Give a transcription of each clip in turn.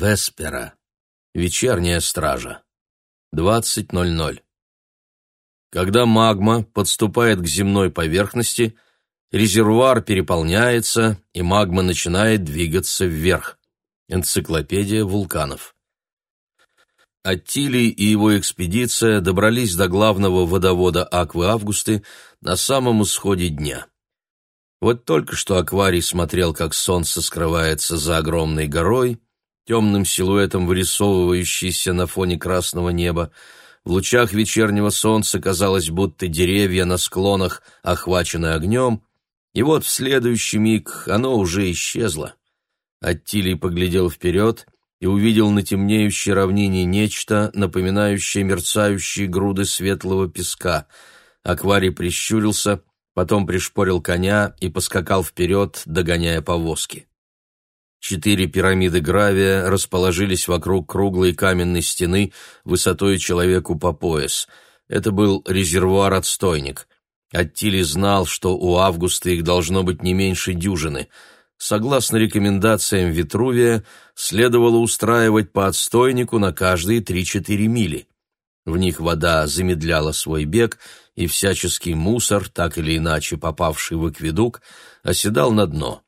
Веспера. Вечерняя стража. 20.00. Когда магма подступает к земной поверхности, резервуар переполняется, и магма начинает двигаться вверх. Энциклопедия вулканов. Аттилий и его экспедиция добрались до главного водовода Аквы Августы на самом исходе дня. Вот только что акварий смотрел, как солнце скрывается за огромной горой, темным силуэтом вырисовывающейся на фоне красного неба. В лучах вечернего солнца казалось, будто деревья на склонах охвачены огнем, и вот в следующий миг оно уже исчезло. Аттилий поглядел вперед и увидел на темнеющей равнине нечто, напоминающее мерцающие груды светлого песка. Акварий прищурился, потом пришпорил коня и поскакал вперед, догоняя повозки. Четыре пирамиды гравия расположились вокруг круглой каменной стены высотой человеку по пояс. Это был резервуар-отстойник. Аттили знал, что у Августа их должно быть не меньше дюжины — согласно рекомендациям Витрувия, следовало устраивать по отстойнику на каждые 3-4 мили. В них вода замедляла свой бег, и всяческий мусор, так или иначе попавший в акведук, оседал на дно.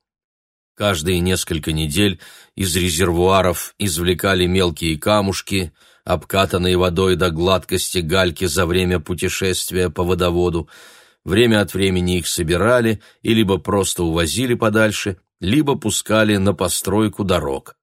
Каждые несколько недель из резервуаров извлекали мелкие камушки, обкатанные водой до гладкости гальки за время путешествия по водоводу, время от времени их собирали и либо просто увозили подальше, либо пускали на постройку дорог.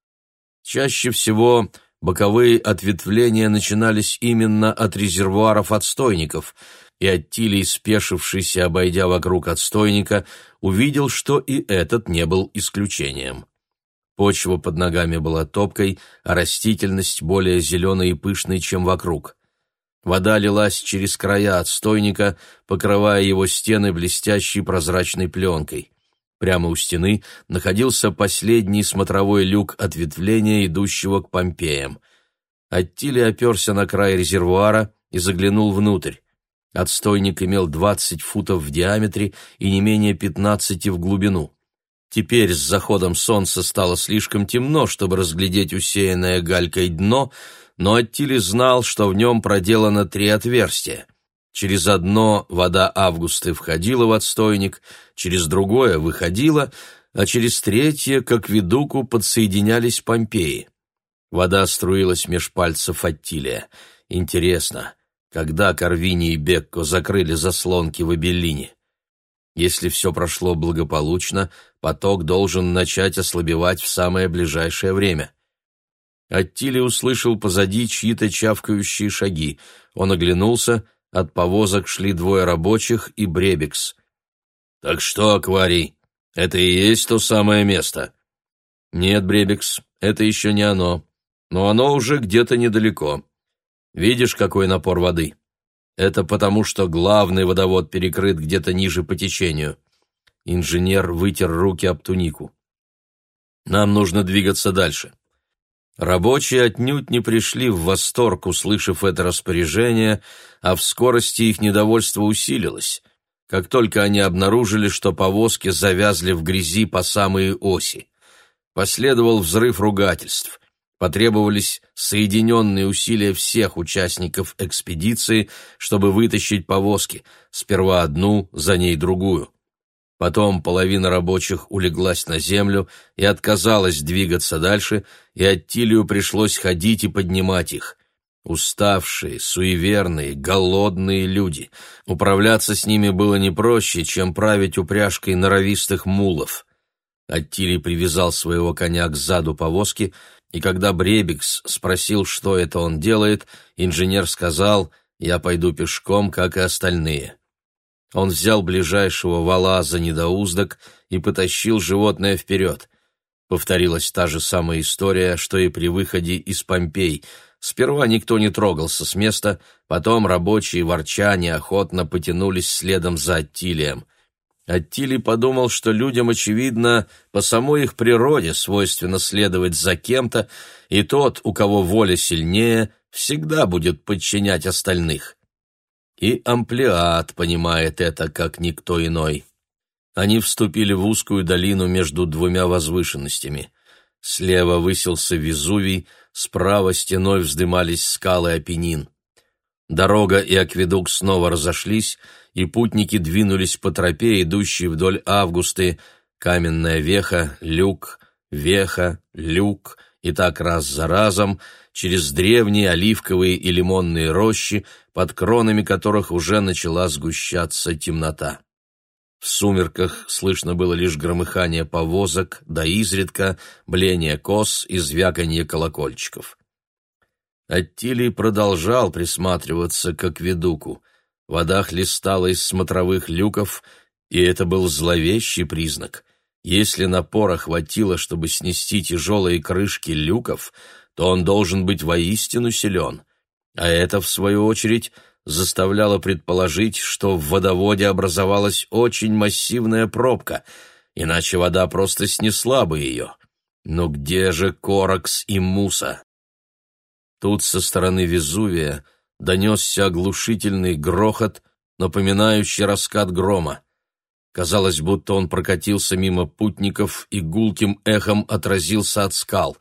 Чаще всего боковые ответвления начинались именно от резервуаров отстойников, и Аттилий, спешившийся, обойдя вокруг отстойника, увидел, что и этот не был исключением. Почва под ногами была топкой, а растительность более зеленой и пышной, чем вокруг. Вода лилась через края отстойника, покрывая его стены блестящей прозрачной пленкой. Прямо у стены находился последний смотровой люк ответвления, идущего к Помпеям. Аттили оперся на край резервуара и заглянул внутрь. Отстойник имел 20 футов в диаметре и не менее 15 в глубину. Теперь с заходом солнца стало слишком темно, чтобы разглядеть усеянное галькой дно, но Аттили знал, что в нем проделано три отверстия — Через одно вода Августы входила в отстойник, через другое выходила, а через третье к акведуку подсоединялись Помпеи. Вода струилась меж пальцев Аттилия. Интересно, когда Карвини и Бекко закрыли заслонки в Абеллине? Если все прошло благополучно, поток должен начать ослабевать в самое ближайшее время. Аттили услышал позади чьи-то чавкающие шаги. Он оглянулся — от повозок шли двое рабочих и Бребекс. «Так что, акварий, это и есть то самое место?» «Нет, Бребекс, это еще не оно, но оно уже где-то недалеко. Видишь, какой напор воды? Это потому, что главный водовод перекрыт где-то ниже по течению». Инженер вытер руки об тунику. «Нам нужно двигаться дальше. Рабочие отнюдь не пришли в восторг, услышав это распоряжение, а в скорости их недовольство усилилось, как только они обнаружили, что повозки завязли в грязи по самые оси. Последовал взрыв ругательств. Потребовались соединенные усилия всех участников экспедиции, чтобы вытащить повозки, сперва одну, за ней другую. Потом половина рабочих улеглась на землю и отказалась двигаться дальше, и Аттилию пришлось ходить и поднимать их. Уставшие, суеверные, голодные люди. Управляться с ними было не проще, чем править упряжкой норовистых мулов. Аттилий привязал своего коня к заду повозки, и когда Бребикс спросил, что это он делает, инженер сказал «Я пойду пешком, как и остальные». Он взял ближайшего вала за недоуздок и потащил животное вперед. Повторилась та же самая история, что и при выходе из Помпей. Сперва никто не трогался с места, потом рабочие ворча неохотно потянулись следом за Аттилием. Аттилий подумал, что людям, очевидно, по самой их природе свойственно следовать за кем-то, и тот, у кого воля сильнее, всегда будет подчинять остальных. И Амплиат понимает это, как никто иной. Они вступили в узкую долину между двумя возвышенностями. Слева высился Везувий, справа стеной вздымались скалы Апеннин. Дорога и акведук снова разошлись, и путники двинулись по тропе, идущей вдоль Августы, каменная веха, люк, веха, люк, и так раз за разом, через древние оливковые и лимонные рощи, под кронами которых уже начала сгущаться темнота. В сумерках слышно было лишь громыхание повозок, да изредка бление коз и звяканье колокольчиков. Аттилий продолжал присматриваться к акведуку. Вода хлестала из смотровых люков, и это был зловещий признак. Если напора хватило, чтобы снести тяжелые крышки люков, то он должен быть воистину силен. А это, в свою очередь, заставляло предположить, что в водоводе образовалась очень массивная пробка, иначе вода просто снесла бы ее. Но где же Коракс и Муса? Тут со стороны Везувия донесся оглушительный грохот, напоминающий раскат грома. Казалось, будто он прокатился мимо путников и гулким эхом отразился от скал.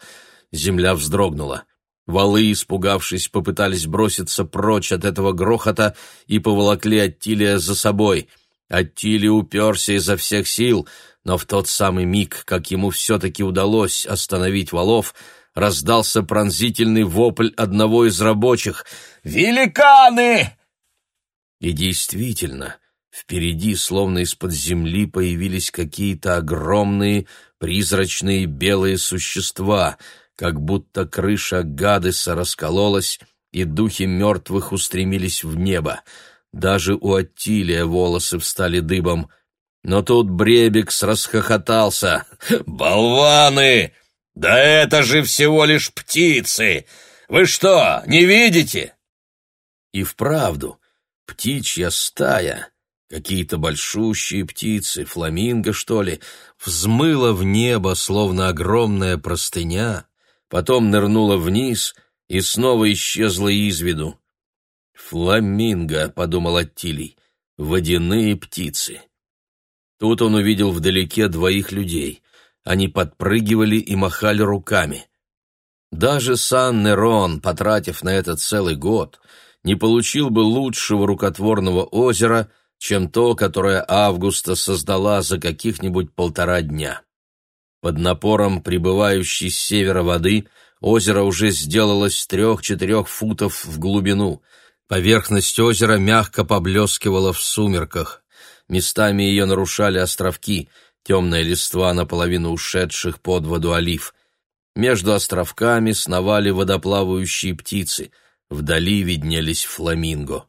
Земля вздрогнула. Валы, испугавшись, попытались броситься прочь от этого грохота и поволокли Аттилия за собой. Аттилий уперся изо всех сил, но в тот самый миг, как ему все-таки удалось остановить валов, раздался пронзительный вопль одного из рабочих «Великаны!» И действительно, впереди, словно из-под земли, появились какие-то огромные, призрачные белые существа — как будто крыша Гадеса раскололась, и духи мертвых устремились в небо. Даже у Аттилия волосы встали дыбом. Но тут Бребекс расхохотался. «Болваны! Да это же всего лишь птицы! Вы что, не видите?» И вправду, птичья стая, какие-то большущие птицы, фламинго, что ли, взмыла в небо, словно огромная простыня, потом нырнула вниз и снова исчезла из виду. «Фламинго», — подумал Аттилий, — «водяные птицы». Тут он увидел вдалеке двоих людей. Они подпрыгивали и махали руками. Даже Сан-Нерон, потратив на это целый год, не получил бы лучшего рукотворного озера, чем то, которое Августа создала за каких-нибудь полтора дня. Под напором прибывающей с севера воды озеро уже сделалось трех-четырех футов в глубину. Поверхность озера мягко поблескивала в сумерках. Местами ее нарушали островки, темная листва наполовину ушедших под воду олив. Между островками сновали водоплавающие птицы. Вдали виднелись фламинго.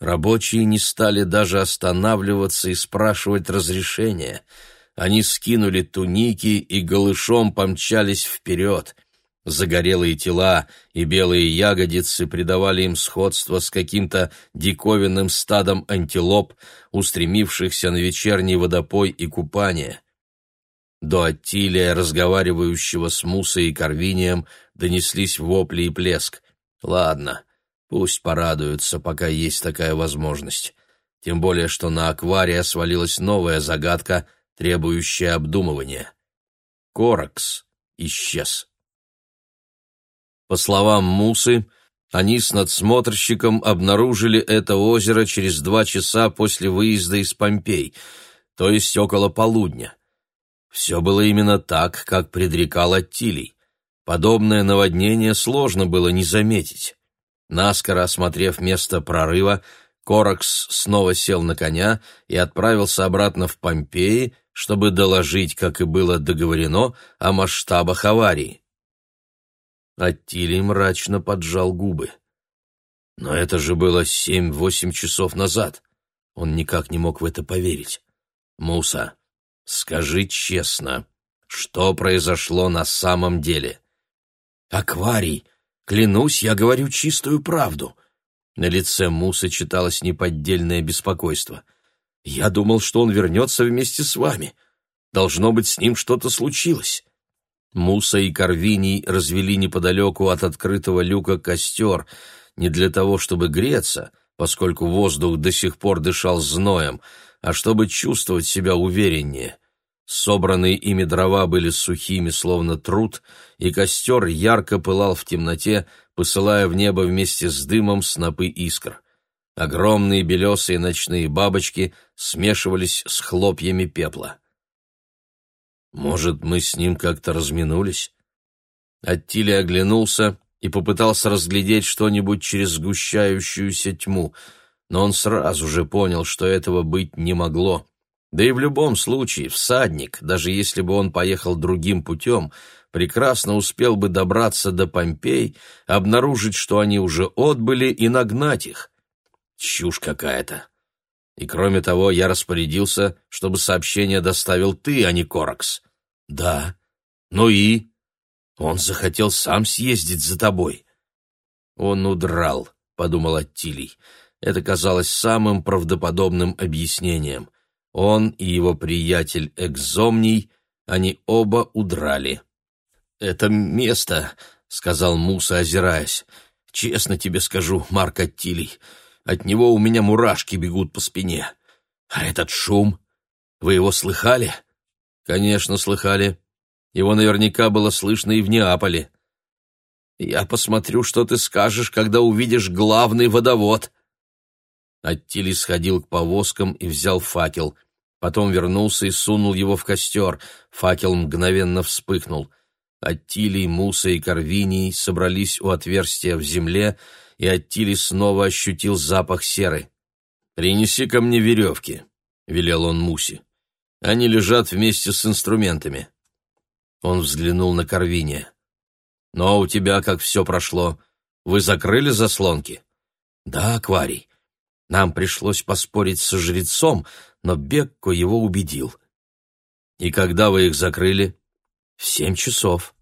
Рабочие не стали даже останавливаться и спрашивать разрешения — они скинули туники и голышом помчались вперед. Загорелые тела и белые ягодицы придавали им сходство с каким-то диковинным стадом антилоп, устремившихся на вечерний водопой и купание. До Аттилия, разговаривающего с Мусой и Карвинием, донеслись вопли и плеск. Ладно, пусть порадуются, пока есть такая возможность. Тем более, что на аквария свалилась новая загадка — требующее обдумывания. Коракс исчез. По словам Мусы, они с надсмотрщиком обнаружили это озеро через два часа после выезда из Помпей, то есть около полудня. Все было именно так, как предрекал Аттилий. Подобное наводнение сложно было не заметить. Наскоро осмотрев место прорыва, Коракс снова сел на коня и отправился обратно в Помпеи, чтобы доложить, как и было договорено, о масштабах аварии. Аттилий мрачно поджал губы. Но это же было семь-восемь часов назад. Он никак не мог в это поверить. «Муса, скажи честно, что произошло на самом деле?» «Акварий, клянусь, я говорю чистую правду». На лице Мусы читалось неподдельное беспокойство — я думал, что он вернется вместе с вами. Должно быть, с ним что-то случилось. Муса и Карвиний развели неподалеку от открытого люка костер, не для того, чтобы греться, поскольку воздух до сих пор дышал зноем, а чтобы чувствовать себя увереннее. Собранные ими дрова были сухими, словно труд, и костер ярко пылал в темноте, посылая в небо вместе с дымом снопы искр. Огромные белесые ночные бабочки смешивались с хлопьями пепла. «Может, мы с ним как-то разминулись?» Аттили оглянулся и попытался разглядеть что-нибудь через сгущающуюся тьму, но он сразу же понял, что этого быть не могло. Да и в любом случае всадник, даже если бы он поехал другим путем, прекрасно успел бы добраться до Помпей, обнаружить, что они уже отбыли, и нагнать их. Чушь какая-то. И кроме того, я распорядился, чтобы сообщение доставил ты, а не Коракс. Да. Ну и? Он захотел сам съездить за тобой. Он удрал, подумал Аттилий. Это казалось самым правдоподобным объяснением. Он и его приятель Экзомний, они оба удрали. «Это место», — сказал Муса, озираясь. «Честно тебе скажу, Марк Аттилий, от него у меня мурашки бегут по спине. А этот шум, вы его слыхали?» «Конечно, слыхали. Его наверняка было слышно и в Неаполе». «Я посмотрю, что ты скажешь, когда увидишь главный водовод», Аттили сходил к повозкам и взял факел. Потом вернулся и сунул его в костер. Факел мгновенно вспыхнул. Аттилий, Муса и Карвиний собрались у отверстия в земле, и Аттили снова ощутил запах серы. «Принеси ко мне веревки», — велел он Мусе. «Они лежат вместе с инструментами». Он взглянул на Карвиния. «Но «Ну, а у тебя как все прошло? Вы закрыли заслонки?» «Да, Акварий. Нам пришлось поспорить со жрецом, но Бекко его убедил. «И когда вы их закрыли?» «В семь часов».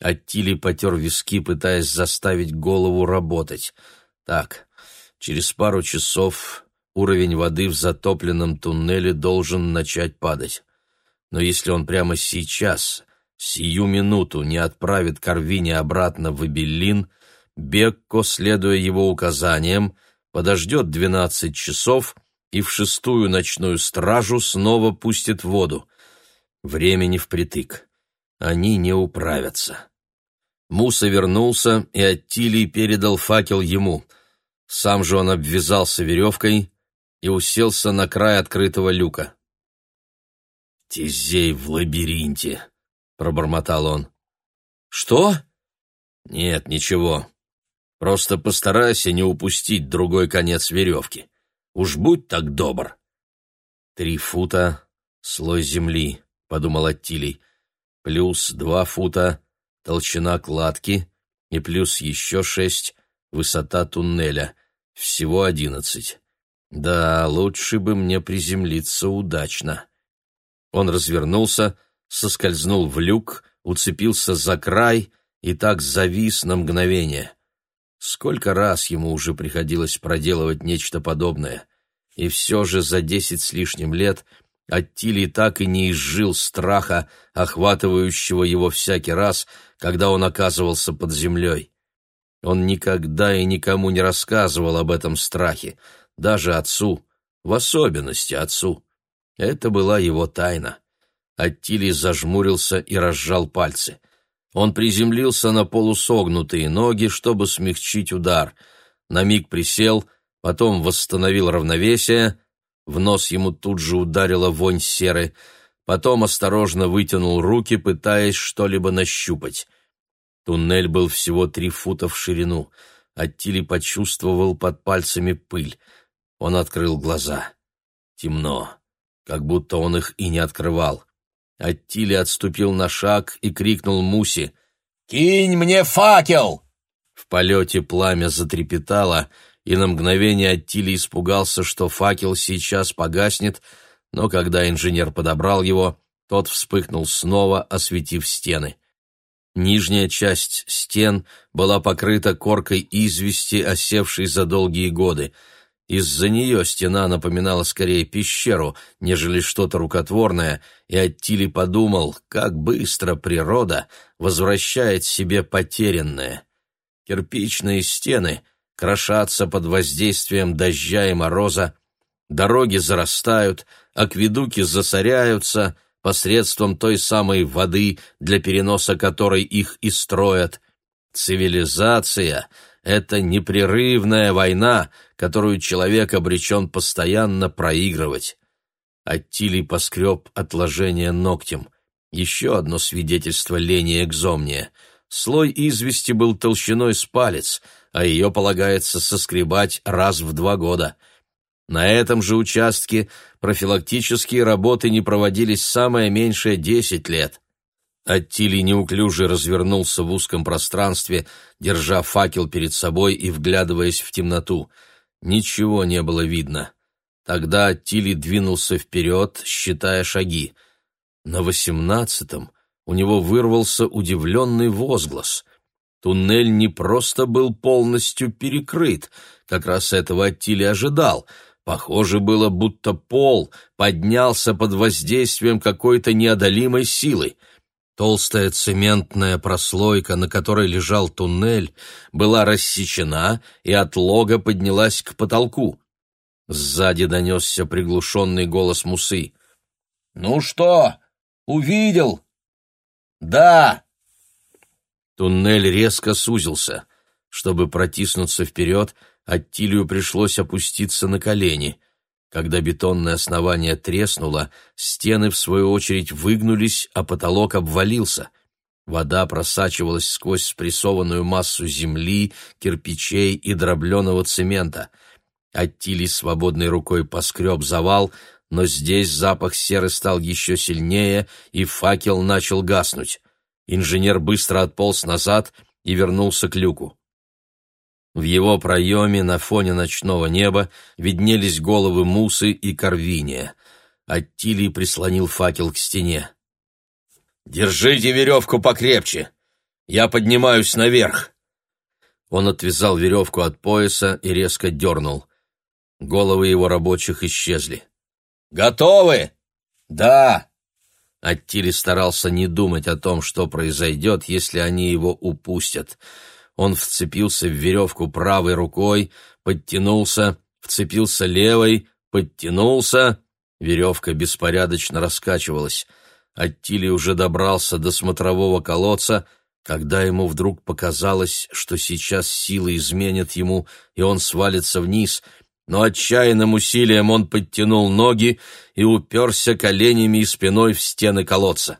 Аттили потер виски, пытаясь заставить голову работать. «Так, через пару часов уровень воды в затопленном туннеле должен начать падать. Но если он прямо сейчас, сию минуту, не отправит Карвини обратно в Эбеллин, Бекко, следуя его указаниям, — подождет двенадцать часов и в шестую ночную стражу снова пустит воду. Времени впритык. Они не управятся. Муса вернулся, и Аттилий передал факел ему. Сам же он обвязался веревкой и уселся на край открытого люка. «Тизей в лабиринте», — пробормотал он. «Что?» «Нет, ничего. Просто постарайся не упустить другой конец веревки. Уж будь так добр. Три фута — слой земли, — подумал Аттилий, плюс два фута — толщина кладки и плюс еще шесть — высота туннеля. Всего одиннадцать. Да, лучше бы мне приземлиться удачно. Он развернулся, соскользнул в люк, уцепился за край и так завис на мгновение. Сколько раз ему уже приходилось проделывать нечто подобное, и все же за десять с лишним лет Аттилий так и не изжил страха, охватывающего его всякий раз, когда он оказывался под землей. Он никогда и никому не рассказывал об этом страхе, даже отцу, в особенности отцу. Это была его тайна. Аттилий зажмурился и разжал пальцы — он приземлился на полусогнутые ноги, чтобы смягчить удар. На миг присел, потом восстановил равновесие. В нос ему тут же ударила вонь серы. Потом осторожно вытянул руки, пытаясь что-либо нащупать. Туннель был всего три фута в ширину. Аттили почувствовал под пальцами пыль. Он открыл глаза. Темно, как будто он их и не открывал. Аттили отступил на шаг и крикнул Муси. «Кинь мне факел!» В полете пламя затрепетало, и на мгновение Аттили испугался, что факел сейчас погаснет, но когда инженер подобрал его, тот вспыхнул снова, осветив стены. Нижняя часть стен была покрыта коркой извести, осевшей за долгие годы — из-за нее стена напоминала скорее пещеру, нежели что-то рукотворное, и Аттили подумал, как быстро природа возвращает себе потерянное. Кирпичные стены крошатся под воздействием дождя и мороза, дороги зарастают, акведуки засоряются, посредством той самой воды, для переноса которой их и строят. Цивилизация — это непрерывная война, которую человек обречен постоянно проигрывать. Аттилий поскреб отложение ногтем. Еще одно свидетельство лени экзомния. Слой извести был толщиной с палец, а ее полагается соскребать раз в два года. На этом же участке профилактические работы не проводились самое меньшее десять лет. Аттилий неуклюже развернулся в узком пространстве, держа факел перед собой и вглядываясь в темноту. Ничего не было видно. Тогда Аттилий двинулся вперед, считая шаги. На восемнадцатом у него вырвался удивленный возглас. Туннель не просто был полностью перекрыт, как раз этого Аттилий ожидал. Похоже было, будто пол поднялся под воздействием какой-то неодолимой силы. Толстая цементная прослойка, на которой лежал туннель, была рассечена и от лога поднялась к потолку. Сзади донесся приглушенный голос Мусы. «Ну что, увидел?» «Да!» Туннель резко сузился. Чтобы протиснуться вперед, Аттилию пришлось опуститься на колени. Когда бетонное основание треснуло, стены, в свою очередь, выгнулись, а потолок обвалился. Вода просачивалась сквозь спрессованную массу земли, кирпичей и дробленого цемента — Аттили свободной рукой поскреб завал, но здесь запах серы стал еще сильнее, и факел начал гаснуть. Инженер быстро отполз назад и вернулся к люку. В его проеме на фоне ночного неба виднелись головы Мусы и Корвиния. Аттилий прислонил факел к стене. «Держите веревку покрепче! Я поднимаюсь наверх!» Он отвязал веревку от пояса и резко дернул. Головы его рабочих исчезли. «Готовы?» «Да!» Аттили старался не думать о том, что произойдет, если они его упустят. Он вцепился в веревку правой рукой, подтянулся, вцепился левой, подтянулся. Веревка беспорядочно раскачивалась. Аттили уже добрался до смотрового колодца, когда ему вдруг показалось, что сейчас силы изменят ему, и он свалится вниз — но отчаянным усилием он подтянул ноги и уперся коленями и спиной в стены колодца.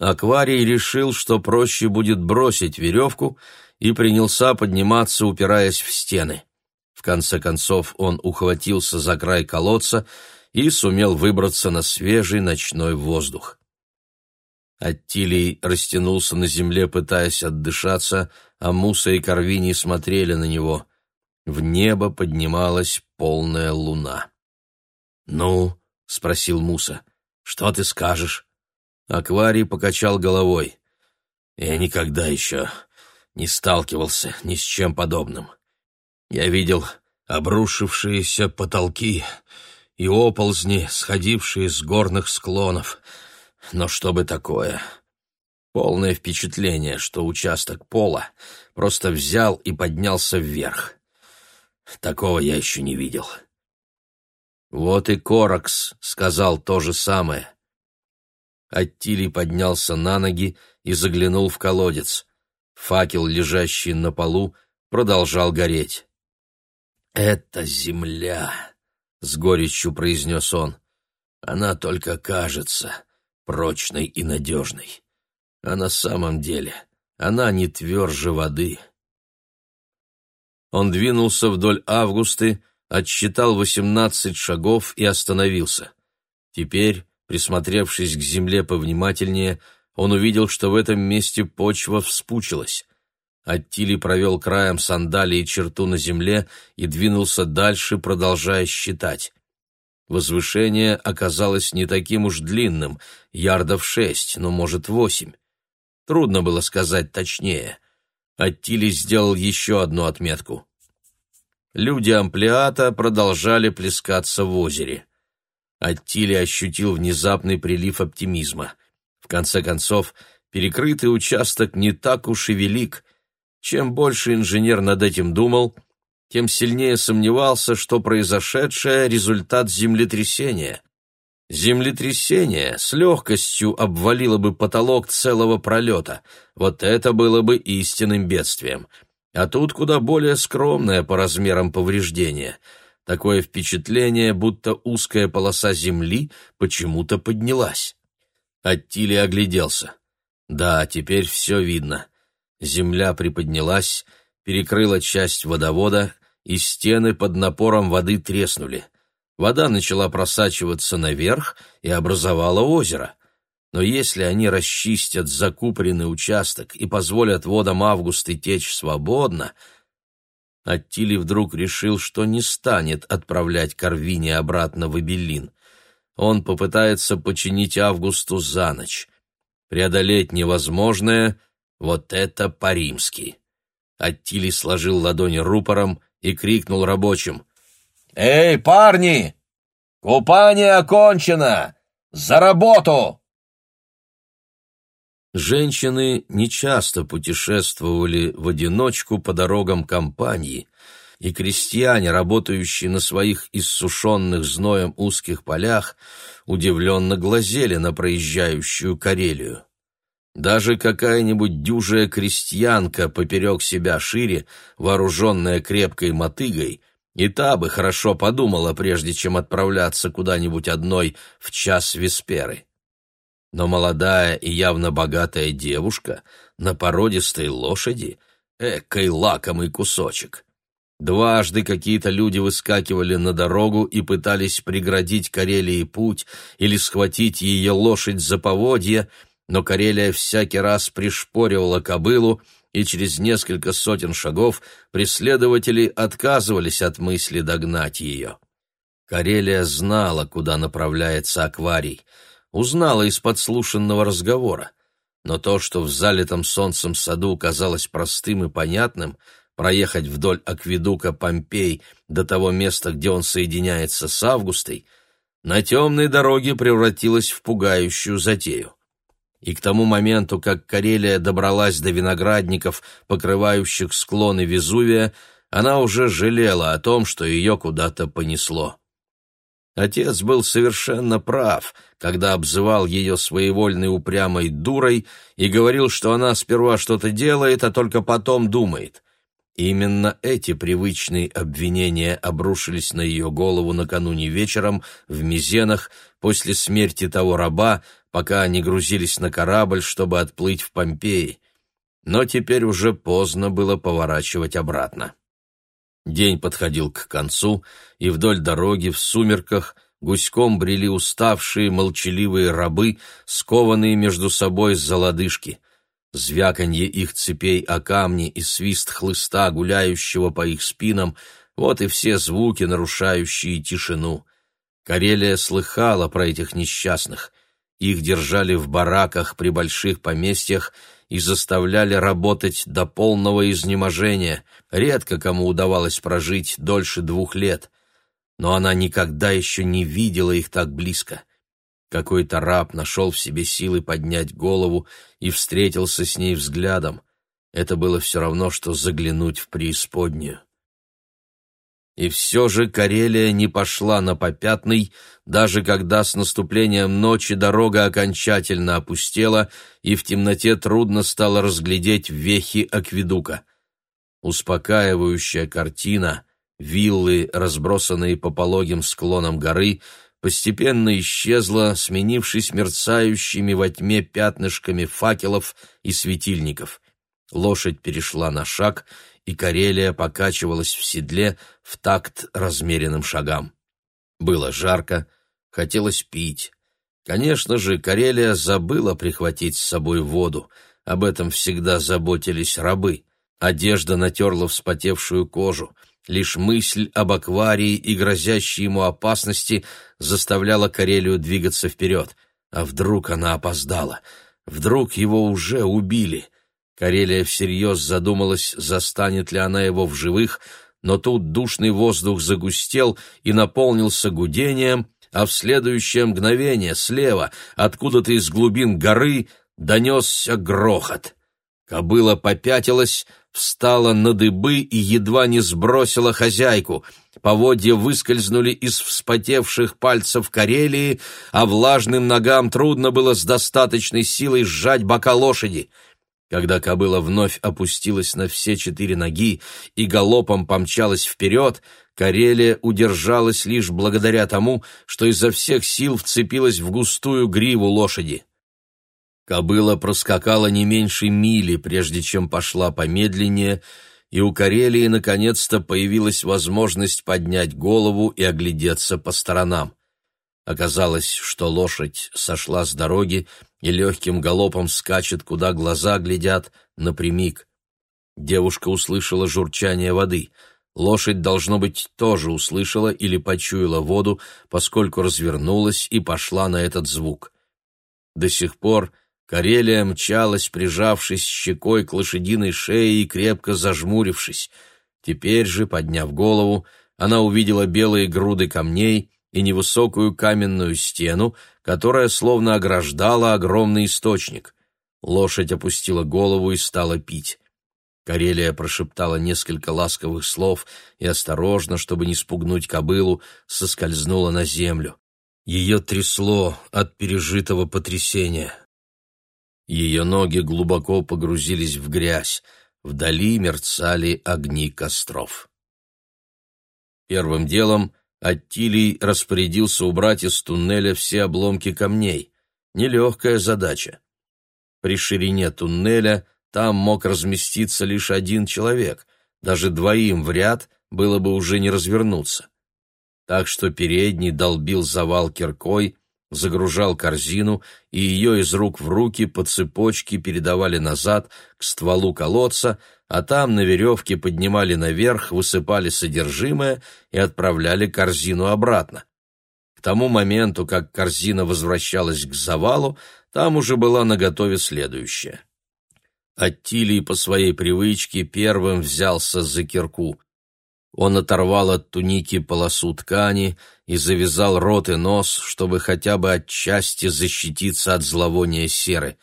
Акварий решил, что проще будет бросить веревку, и принялся подниматься, упираясь в стены. В конце концов он ухватился за край колодца и сумел выбраться на свежий ночной воздух. Аттилий растянулся на земле, пытаясь отдышаться, а Муса и Корвини смотрели на него. В небо поднималась полная луна. «Ну?» — спросил Муса. «Что ты скажешь?» Акварий покачал головой. «Я никогда еще не сталкивался ни с чем подобным. Я видел обрушившиеся потолки и оползни, сходившие с горных склонов. Но что бы такое? Полное впечатление, что участок пола просто взял и поднялся вверх. Такого я еще не видел. Вот и Коракс сказал то же самое. Аттили поднялся на ноги и заглянул в колодец. Факел, лежащий на полу, продолжал гореть. «Это земля», — с горечью произнес он. «Она только кажется прочной и надежной. А на самом деле она не тверже воды». Он двинулся вдоль Августы, отсчитал восемнадцать шагов и остановился. Теперь, присмотревшись к земле повнимательнее, он увидел, что в этом месте почва вспучилась. Аттили провел краем сандалии черту на земле и двинулся дальше, продолжая считать. Возвышение оказалось не таким уж длинным, ярдов шесть, но, может, восемь. Трудно было сказать точнее — Аттили сделал еще одну отметку. Люди амплиата продолжали плескаться в озере. Аттили ощутил внезапный прилив оптимизма. В конце концов, перекрытый участок не так уж и велик. Чем больше инженер над этим думал, тем сильнее сомневался, что произошедшее — результат землетрясения. Землетрясение с легкостью обвалило бы потолок целого пролета. Вот это было бы истинным бедствием. А тут куда более скромное по размерам повреждение. Такое впечатление, будто узкая полоса земли почему-то поднялась. Аттили огляделся. Да, теперь все видно. Земля приподнялась, перекрыла часть водовода, и стены под напором воды треснули. Вода начала просачиваться наверх и образовала озеро. Но если они расчистят закупоренный участок и позволят водам Августы течь свободно, Аттили вдруг решил, что не станет отправлять Карвини обратно в Эбелин. Он попытается починить Августу за ночь. Преодолеть невозможное — вот это по-римски. Аттили сложил ладони рупором и крикнул рабочим. «Эй, парни! Купание окончено! За работу!» Женщины нечасто путешествовали в одиночку по дорогам компании, и крестьяне, работающие на своих иссушенных зноем узких полях, удивленно глазели на проезжающую Карелию. Даже какая-нибудь дюжая крестьянка поперек себя шире, вооруженная крепкой мотыгой, и та бы хорошо подумала, прежде чем отправляться куда-нибудь одной в час висперы. Но молодая и явно богатая девушка на породистой лошади — экой лакомый кусочек. Дважды какие-то люди выскакивали на дорогу и пытались преградить Карелии путь или схватить ее лошадь за поводья, но Карелия всякий раз пришпоривала кобылу, и через несколько сотен шагов преследователи отказывались от мысли догнать ее. Карелия знала, куда направляется акварий, узнала из подслушанного разговора, но то, что в залитом солнцем саду казалось простым и понятным, проехать вдоль акведука Помпей до того места, где он соединяется с Августой, на темной дороге превратилось в пугающую затею и к тому моменту, как Карелия добралась до виноградников, покрывающих склоны Везувия, она уже жалела о том, что ее куда-то понесло. Отец был совершенно прав, когда обзывал ее своевольной упрямой дурой и говорил, что она сперва что-то делает, а только потом думает. именно эти привычные обвинения обрушились на ее голову накануне вечером в Мизенах после смерти того раба, пока они грузились на корабль, чтобы отплыть в Помпеи. Но теперь уже поздно было поворачивать обратно. День подходил к концу, и вдоль дороги в сумерках гуськом брели уставшие молчаливые рабы, скованные между собой за лодыжки. Звяканье их цепей о камни и свист хлыста, гуляющего по их спинам — вот и все звуки, нарушающие тишину. Карелия слыхала про этих несчастных. Их держали в бараках при больших поместьях и заставляли работать до полного изнеможения. Редко кому удавалось прожить дольше двух лет. Но она никогда еще не видела их так близко. Какой-то раб нашел в себе силы поднять голову и встретился с ней взглядом. Это было все равно, что заглянуть в преисподнюю. И все же Карелия не пошла на попятный, даже когда с наступлением ночи дорога окончательно опустела, и в темноте трудно стало разглядеть вехи акведука. Успокаивающая картина, виллы, разбросанные по пологим склонам горы, постепенно исчезла, сменившись мерцающими во тьме пятнышками факелов и светильников. Лошадь перешла на шаг — и Карелия покачивалась в седле в такт размеренным шагам. Было жарко, хотелось пить. Конечно же, Карелия забыла прихватить с собой воду. Об этом всегда заботились рабы. Одежда натерла вспотевшую кожу. Лишь мысль об акварии и грозящей ему опасности заставляла Карелию двигаться вперед. А вдруг она опоздала? Вдруг его уже убили? — Карелия всерьез задумалась, застанет ли она его в живых, но тут душный воздух загустел и наполнился гудением, а в следующее мгновение слева, откуда-то из глубин горы, донесся грохот. Кобыла попятилась, встала на дыбы и едва не сбросила хозяйку. Поводья выскользнули из вспотевших пальцев Карелии, а влажным ногам трудно было с достаточной силой сжать бока лошади. Когда кобыла вновь опустилась на все четыре ноги и галопом помчалась вперед, Карелия удержалась лишь благодаря тому, что изо всех сил вцепилась в густую гриву лошади. Кобыла проскакала не меньше мили, прежде чем пошла помедленнее, и у Карелии наконец-то появилась возможность поднять голову и оглядеться по сторонам. Оказалось, что лошадь сошла с дороги и легким галопом скачет, куда глаза глядят, напрямик. Девушка услышала журчание воды. Лошадь, должно быть, тоже услышала или почуяла воду, поскольку развернулась и пошла на этот звук. До сих пор Карелия мчалась, прижавшись щекой к лошадиной шее и крепко зажмурившись. Теперь же, подняв голову, она увидела белые груды камней и невысокую каменную стену, которая словно ограждала огромный источник. Лошадь опустила голову и стала пить. Карелия прошептала несколько ласковых слов и осторожно, чтобы не спугнуть кобылу, соскользнула на землю. Ее трясло от пережитого потрясения. Ее ноги глубоко погрузились в грязь, вдали мерцали огни костров. Первым делом Аттилий распорядился убрать из туннеля все обломки камней. Нелегкая задача. При ширине туннеля там мог разместиться лишь один человек, даже двоим в ряд было бы уже не развернуться. Так что передний долбил завал киркой, загружал корзину, и ее из рук в руки по цепочке передавали назад к стволу колодца, а там на веревке поднимали наверх, высыпали содержимое и отправляли корзину обратно. К тому моменту, как корзина возвращалась к завалу, там уже была наготове следующая. Аттилий по своей привычке первым взялся за кирку. Он оторвал от туники полосу ткани и завязал рот и нос, чтобы хотя бы отчасти защититься от зловония серы.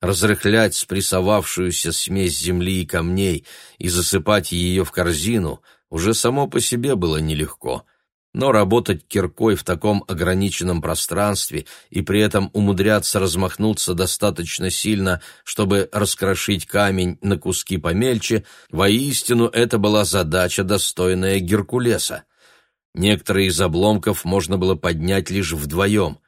Разрыхлять спрессовавшуюся смесь земли и камней и засыпать ее в корзину уже само по себе было нелегко — но работать киркой в таком ограниченном пространстве и при этом умудряться размахнуться достаточно сильно, чтобы раскрошить камень на куски помельче, воистину это была задача, достойная Геркулеса. Некоторые из обломков можно было поднять лишь вдвоем.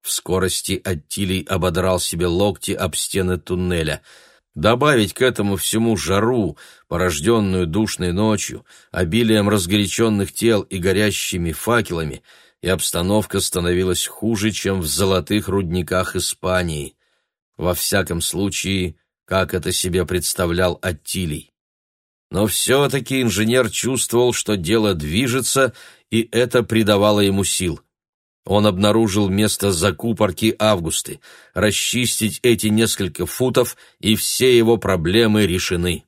В скорости Аттилий ободрал себе локти об стены туннеля — Добавить к этому всему жару, порожденную душной ночью, обилием разгоряченных тел и горящими факелами, и обстановка становилась хуже, чем в золотых рудниках Испании. Во всяком случае, как это себе представлял Аттилий. Но все-таки инженер чувствовал, что дело движется, и это придавало ему сил. Он обнаружил место закупорки Августы. Расчистить эти несколько футов, и все его проблемы решены.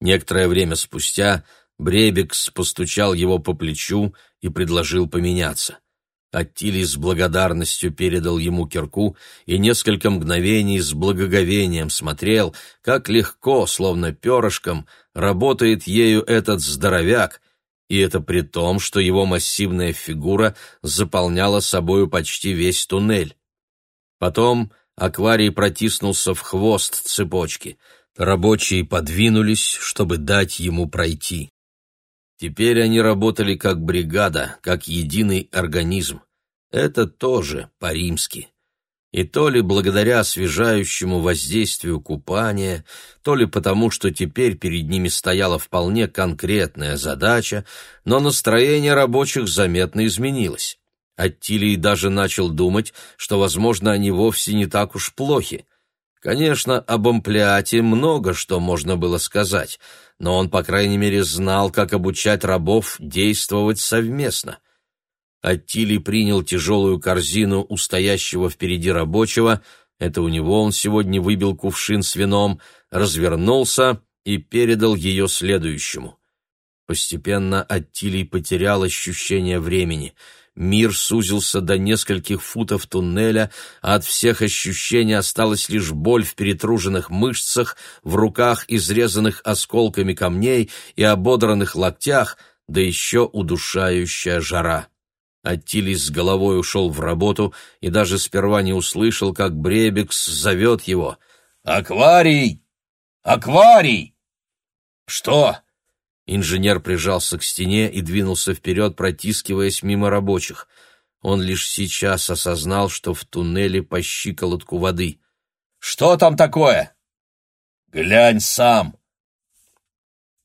Некоторое время спустя Бребекс постучал его по плечу и предложил поменяться. Аттилий с благодарностью передал ему кирку и несколько мгновений с благоговением смотрел, как легко, словно перышком, работает ею этот здоровяк, и это при том, что его массивная фигура заполняла собою почти весь туннель. Потом акварий протиснулся в хвост цепочки. Рабочие подвинулись, чтобы дать ему пройти. Теперь они работали как бригада, как единый организм. Это тоже по-римски. И то ли благодаря освежающему воздействию купания, то ли потому, что теперь перед ними стояла вполне конкретная задача, но настроение рабочих заметно изменилось. Аттилий даже начал думать, что, возможно, они вовсе не так уж плохи. Конечно, об амплиате много что можно было сказать, но он, по крайней мере, знал, как обучать рабов действовать совместно — Аттилий принял тяжелую корзину у стоящего впереди рабочего, это у него он сегодня выбил кувшин с вином, развернулся и передал ее следующему. Постепенно Аттилий потерял ощущение времени. мир сузился до нескольких футов туннеля, а от всех ощущений осталась лишь боль в перетруженных мышцах, в руках, изрезанных осколками камней и ободранных локтях, да еще удушающая жара. Аттилий с головой ушел в работу и даже сперва не услышал, как Бребекс зовет его. «Акварий! Акварий!» «Что?» Инженер прижался к стене и двинулся вперед, протискиваясь мимо рабочих. Он лишь сейчас осознал, что в туннеле по щиколотку воды. «Что там такое?» «Глянь сам!»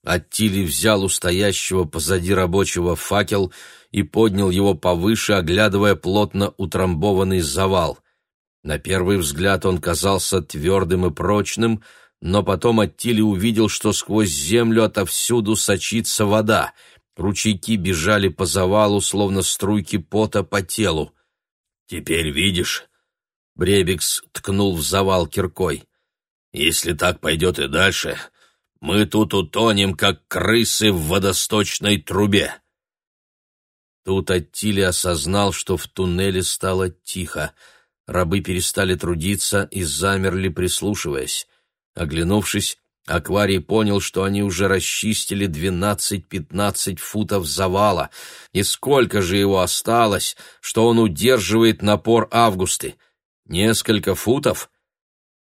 Аттили взял у стоящего позади рабочего факел и поднял его повыше, оглядывая плотно утрамбованный завал. На первый взгляд он казался твердым и прочным, но потом Аттили увидел, что сквозь землю отовсюду сочится вода. Ручейки бежали по завалу, словно струйки пота по телу. «Теперь видишь?» — Бребикс ткнул в завал киркой. «Если так пойдет и дальше, мы тут утонем, как крысы в водосточной трубе». Тут Аттили осознал, что в туннеле стало тихо. Рабы перестали трудиться и замерли, прислушиваясь. Оглянувшись, Акварий понял, что они уже расчистили двенадцать-пятнадцать футов завала, и сколько же его осталось, что он удерживает напор Августы. Несколько футов?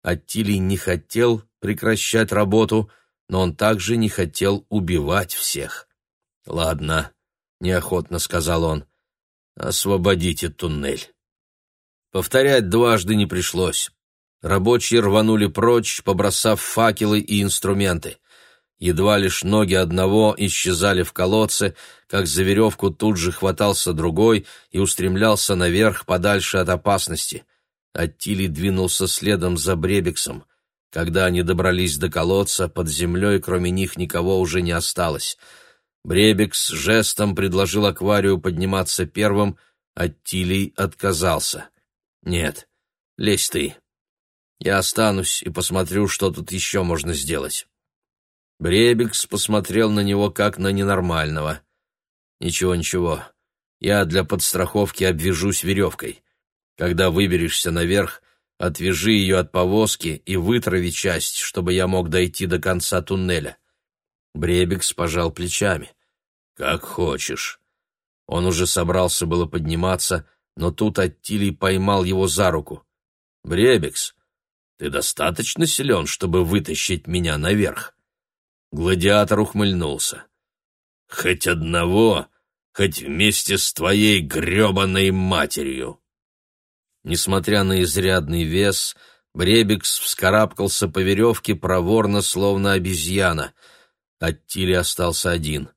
Аттилий не хотел прекращать работу, но он также не хотел убивать всех. «Ладно», — неохотно сказал он, — «освободите туннель». Повторять дважды не пришлось. Рабочие рванули прочь, побросав факелы и инструменты. Едва лишь ноги одного исчезали в колодце, как за веревку тут же хватался другой и устремлялся наверх подальше от опасности. Аттили двинулся следом за Бребексом. Когда они добрались до колодца, под землей кроме них никого уже не осталось. Бребекс жестом предложил акварию подниматься первым, Аттилий отказался. «Нет, лезь ты». Я останусь и посмотрю, что тут еще можно сделать». Бребекс посмотрел на него как на ненормального. «Ничего, ничего. Я для подстраховки обвяжусь веревкой. Когда выберешься наверх, отвяжи ее от повозки и вытрави часть, чтобы я мог дойти до конца туннеля». Бребекс пожал плечами. «Как хочешь». Он уже собрался было подниматься, но тут Аттилий поймал его за руку. «Бребекс, ты достаточно силен, чтобы вытащить меня наверх?» Гладиатор ухмыльнулся. «Хоть одного, хоть вместе с твоей гребаной матерью!» Несмотря на изрядный вес, Бребекс вскарабкался по веревке проворно, словно обезьяна. Аттили остался один.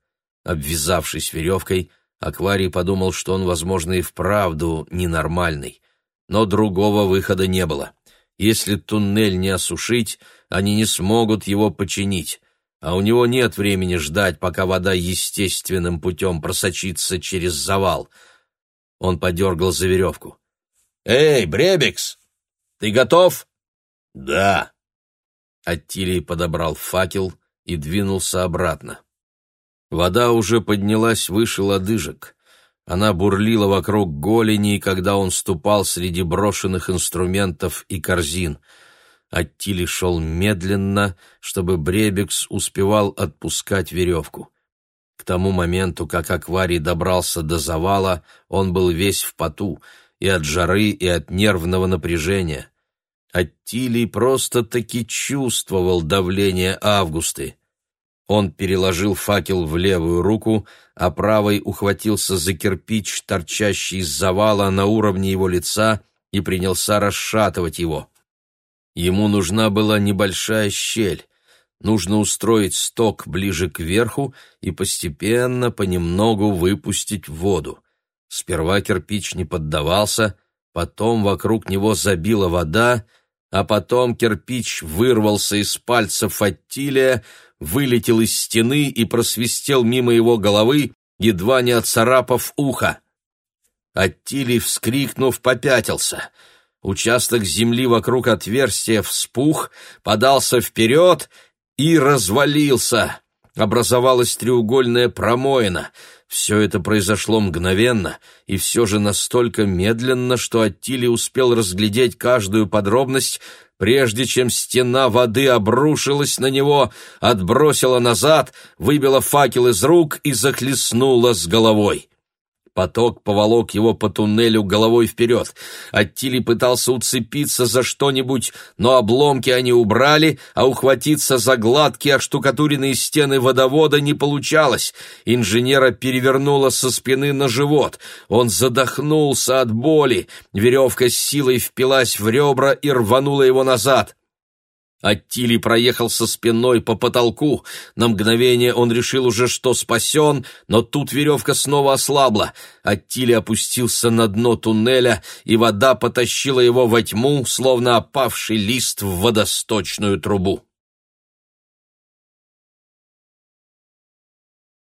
Обвязавшись веревкой, Акварий подумал, что он, возможно, и вправду ненормальный. Но другого выхода не было. Если туннель не осушить, они не смогут его починить, а у него нет времени ждать, пока вода естественным путем просочится через завал. Он подергал за веревку. «Эй, Бребекс, ты готов?» «Да». Аттилий подобрал факел и двинулся обратно. Вода уже поднялась выше лодыжек. Она бурлила вокруг голени, когда он ступал среди брошенных инструментов и корзин. Аттили шел медленно, чтобы Бребекс успевал отпускать веревку. К тому моменту, как акварий добрался до завала, он был весь в поту, и от жары, и от нервного напряжения. Аттилий просто-таки чувствовал давление Августы. Он переложил факел в левую руку, а правой ухватился за кирпич, торчащий из завала на уровне его лица, и принялся расшатывать его. Ему нужна была небольшая щель. Нужно устроить сток ближе к верху и постепенно, понемногу выпустить воду. Сперва кирпич не поддавался, потом вокруг него забила вода, а потом кирпич вырвался из пальцев Аттилия, вылетел из стены и просвистел мимо его головы, едва не отцарапав ухо. Аттилий, вскрикнув, попятился. Участок земли вокруг отверстия вспух, подался вперед и развалился. Образовалась треугольная промоина. Все это произошло мгновенно, и все же настолько медленно, что Аттили успел разглядеть каждую подробность, прежде чем стена воды обрушилась на него, отбросила назад, выбила факел из рук и захлестнула с головой. Поток поволок его по туннелю головой вперед. Аттили пытался уцепиться за что-нибудь, но обломки они убрали, а ухватиться за гладкие оштукатуренные стены водовода не получалось. Инженера перевернуло со спины на живот. Он задохнулся от боли. Веревка с силой впилась в ребра и рванула его назад. Аттили проехал со спиной по потолку. На мгновение он решил уже, что спасен, но тут веревка снова ослабла. Аттили опустился на дно туннеля, и вода потащила его во тьму, словно опавший лист в водосточную трубу.